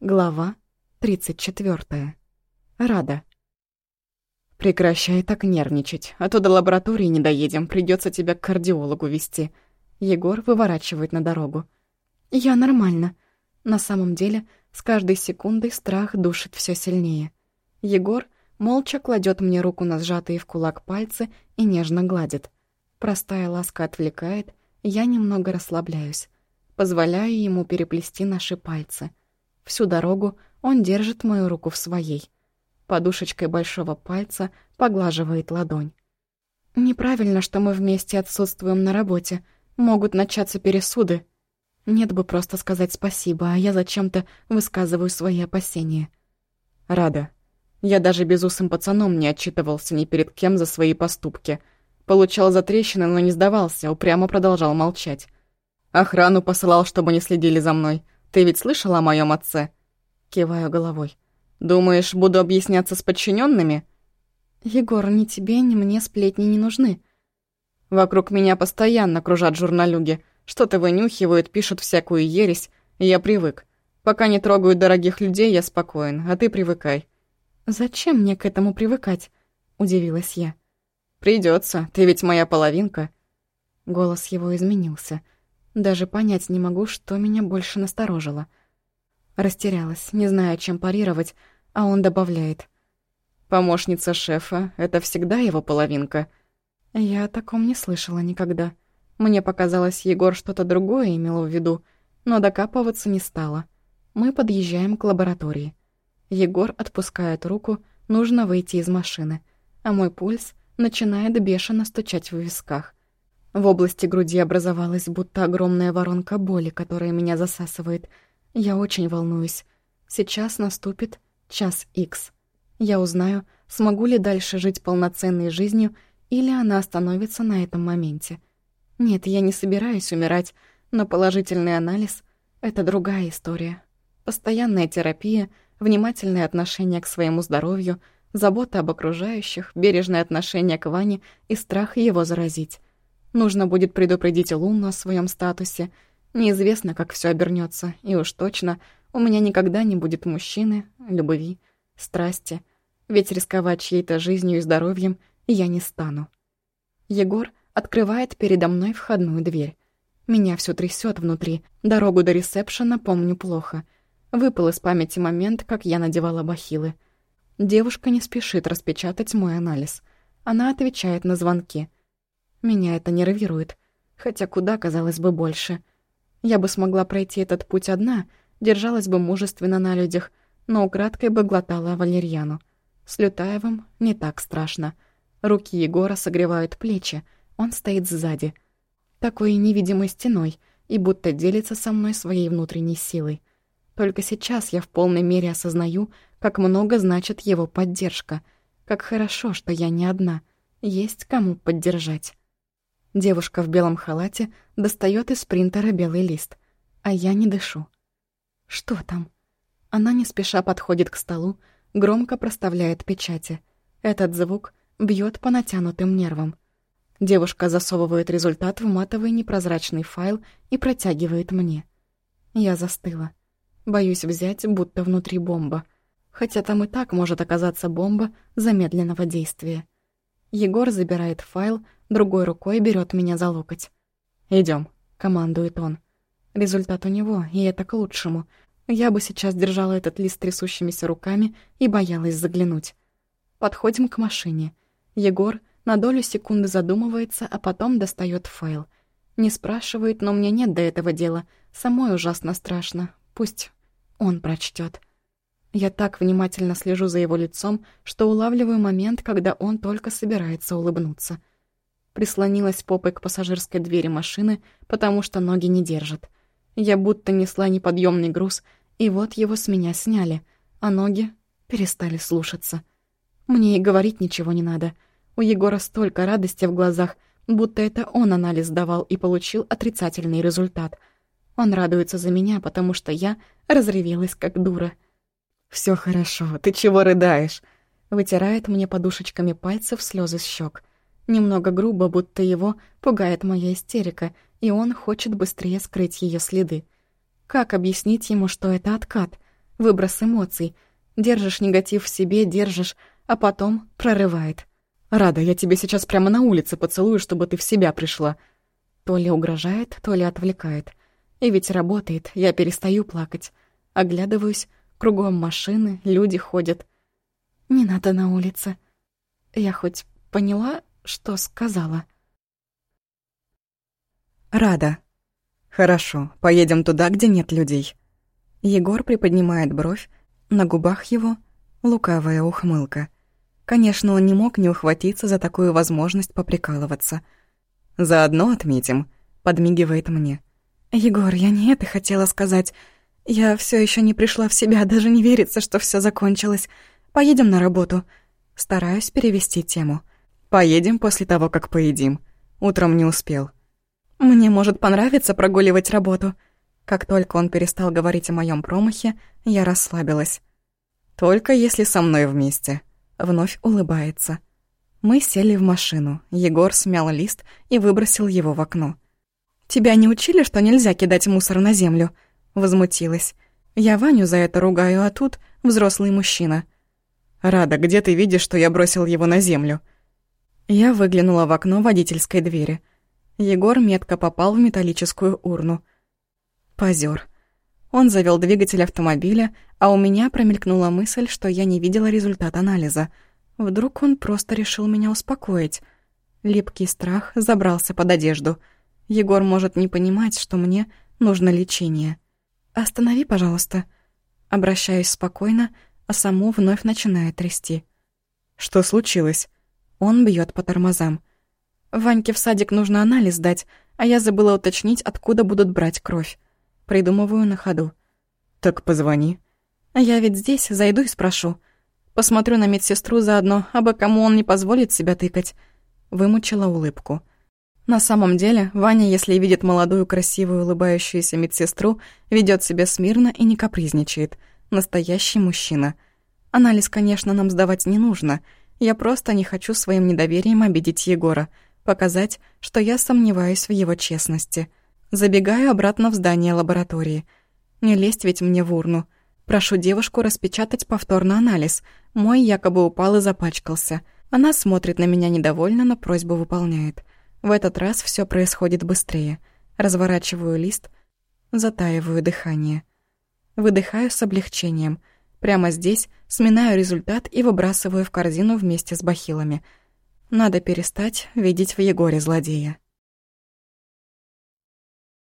Глава 34. Рада. «Прекращай так нервничать, а то до лаборатории не доедем, придется тебя к кардиологу вести». Егор выворачивает на дорогу. «Я нормально». На самом деле, с каждой секундой страх душит все сильнее. Егор молча кладет мне руку на сжатые в кулак пальцы и нежно гладит. Простая ласка отвлекает, я немного расслабляюсь. Позволяю ему переплести наши пальцы — Всю дорогу он держит мою руку в своей. Подушечкой большого пальца поглаживает ладонь. «Неправильно, что мы вместе отсутствуем на работе. Могут начаться пересуды. Нет бы просто сказать спасибо, а я зачем-то высказываю свои опасения». «Рада. Я даже безусым пацаном не отчитывался ни перед кем за свои поступки. Получал затрещины, но не сдавался, упрямо продолжал молчать. Охрану посылал, чтобы не следили за мной. Ты ведь слышал о моем отце?» Киваю головой. «Думаешь, буду объясняться с подчиненными? «Егор, ни тебе, ни мне сплетни не нужны». «Вокруг меня постоянно кружат журналюги. Что-то вынюхивают, пишут всякую ересь. Я привык. Пока не трогают дорогих людей, я спокоен, а ты привыкай». «Зачем мне к этому привыкать?» — удивилась я. Придется, ты ведь моя половинка». Голос его изменился — даже понять не могу, что меня больше насторожило. Растерялась, не зная, чем парировать, а он добавляет. «Помощница шефа — это всегда его половинка». Я о таком не слышала никогда. Мне показалось, Егор что-то другое имел в виду, но докапываться не стала. Мы подъезжаем к лаборатории. Егор отпускает руку, нужно выйти из машины, а мой пульс начинает бешено стучать в висках. В области груди образовалась будто огромная воронка боли, которая меня засасывает. Я очень волнуюсь. Сейчас наступит час икс. Я узнаю, смогу ли дальше жить полноценной жизнью, или она остановится на этом моменте. Нет, я не собираюсь умирать, но положительный анализ — это другая история. Постоянная терапия, внимательное отношение к своему здоровью, забота об окружающих, бережное отношение к Ване и страх его заразить. Нужно будет предупредить Луну о своем статусе. Неизвестно, как все обернется, и уж точно у меня никогда не будет мужчины, любви, страсти. Ведь рисковать чьей-то жизнью и здоровьем я не стану. Егор открывает передо мной входную дверь. Меня все трясет внутри, дорогу до ресепшена помню плохо. Выпал из памяти момент, как я надевала бахилы. Девушка не спешит распечатать мой анализ. Она отвечает на звонки — меня это нервирует, хотя куда, казалось бы, больше. Я бы смогла пройти этот путь одна, держалась бы мужественно на людях, но украдкой бы глотала валерьяну. С Лютаевым не так страшно. Руки Егора согревают плечи, он стоит сзади. Такой невидимой стеной и будто делится со мной своей внутренней силой. Только сейчас я в полной мере осознаю, как много значит его поддержка, как хорошо, что я не одна, есть кому поддержать. Девушка в белом халате достает из принтера белый лист, а я не дышу. Что там? Она не спеша подходит к столу, громко проставляет печати. Этот звук бьет по натянутым нервам. Девушка засовывает результат в матовый непрозрачный файл и протягивает мне. Я застыла. Боюсь взять, будто внутри бомба. Хотя там и так может оказаться бомба замедленного действия. Егор забирает файл, другой рукой берет меня за локоть. Идем, командует он. Результат у него, и это к лучшему. Я бы сейчас держала этот лист трясущимися руками и боялась заглянуть. Подходим к машине. Егор на долю секунды задумывается, а потом достает файл. Не спрашивает, но мне нет до этого дела. Самой ужасно страшно. Пусть он прочтет. Я так внимательно слежу за его лицом, что улавливаю момент, когда он только собирается улыбнуться. Прислонилась попой к пассажирской двери машины, потому что ноги не держат. Я будто несла неподъемный груз, и вот его с меня сняли, а ноги перестали слушаться. Мне и говорить ничего не надо. У Егора столько радости в глазах, будто это он анализ давал и получил отрицательный результат. Он радуется за меня, потому что я разревелась как дура — все хорошо, ты чего рыдаешь?» Вытирает мне подушечками пальцев слезы с щек. Немного грубо, будто его пугает моя истерика, и он хочет быстрее скрыть ее следы. Как объяснить ему, что это откат? Выброс эмоций. Держишь негатив в себе, держишь, а потом прорывает. «Рада, я тебе сейчас прямо на улице поцелую, чтобы ты в себя пришла». То ли угрожает, то ли отвлекает. И ведь работает, я перестаю плакать. Оглядываюсь, кругом машины, люди ходят. Не надо на улице. Я хоть поняла, что сказала? Рада. Хорошо, поедем туда, где нет людей. Егор приподнимает бровь, на губах его лукавая ухмылка. Конечно, он не мог не ухватиться за такую возможность поприкалываться. «Заодно отметим», — подмигивает мне. «Егор, я не это хотела сказать. Я все еще не пришла в себя, даже не верится, что все закончилось. Поедем на работу». Стараюсь перевести тему. «Поедем после того, как поедим. Утром не успел». «Мне может понравиться прогуливать работу». Как только он перестал говорить о моем промахе, я расслабилась. «Только если со мной вместе». Вновь улыбается. Мы сели в машину. Егор смял лист и выбросил его в окно. «Тебя не учили, что нельзя кидать мусор на землю?» Возмутилась. «Я Ваню за это ругаю, а тут взрослый мужчина». «Рада, где ты видишь, что я бросил его на землю?» Я выглянула в окно водительской двери. Егор метко попал в металлическую урну. Позер. Он завел двигатель автомобиля, а у меня промелькнула мысль, что я не видела результат анализа. Вдруг он просто решил меня успокоить. Липкий страх забрался под одежду. Егор может не понимать, что мне нужно лечение. «Останови, пожалуйста». Обращаюсь спокойно, а саму вновь начинает трясти. «Что случилось?» Он бьет по тормозам. Ваньке в садик нужно анализ дать, а я забыла уточнить, откуда будут брать кровь. Придумываю на ходу. «Так позвони». А я ведь здесь, зайду и спрошу. Посмотрю на медсестру заодно, а бы кому он не позволит себя тыкать. Вымучила улыбку. На самом деле, Ваня, если видит молодую, красивую, улыбающуюся медсестру, ведет себя смирно и не капризничает. Настоящий мужчина. Анализ, конечно, нам сдавать не нужно. Я просто не хочу своим недоверием обидеть Егора, показать, что я сомневаюсь в его честности. Забегаю обратно в здание лаборатории. Не лезть ведь мне в урну. Прошу девушку распечатать повторно анализ. Мой якобы упал и запачкался. Она смотрит на меня недовольно, но просьбу выполняет. В этот раз все происходит быстрее. Разворачиваю лист, затаиваю дыхание. Выдыхаю с облегчением. Прямо здесь сминаю результат и выбрасываю в корзину вместе с бахилами. Надо перестать видеть в Егоре злодея.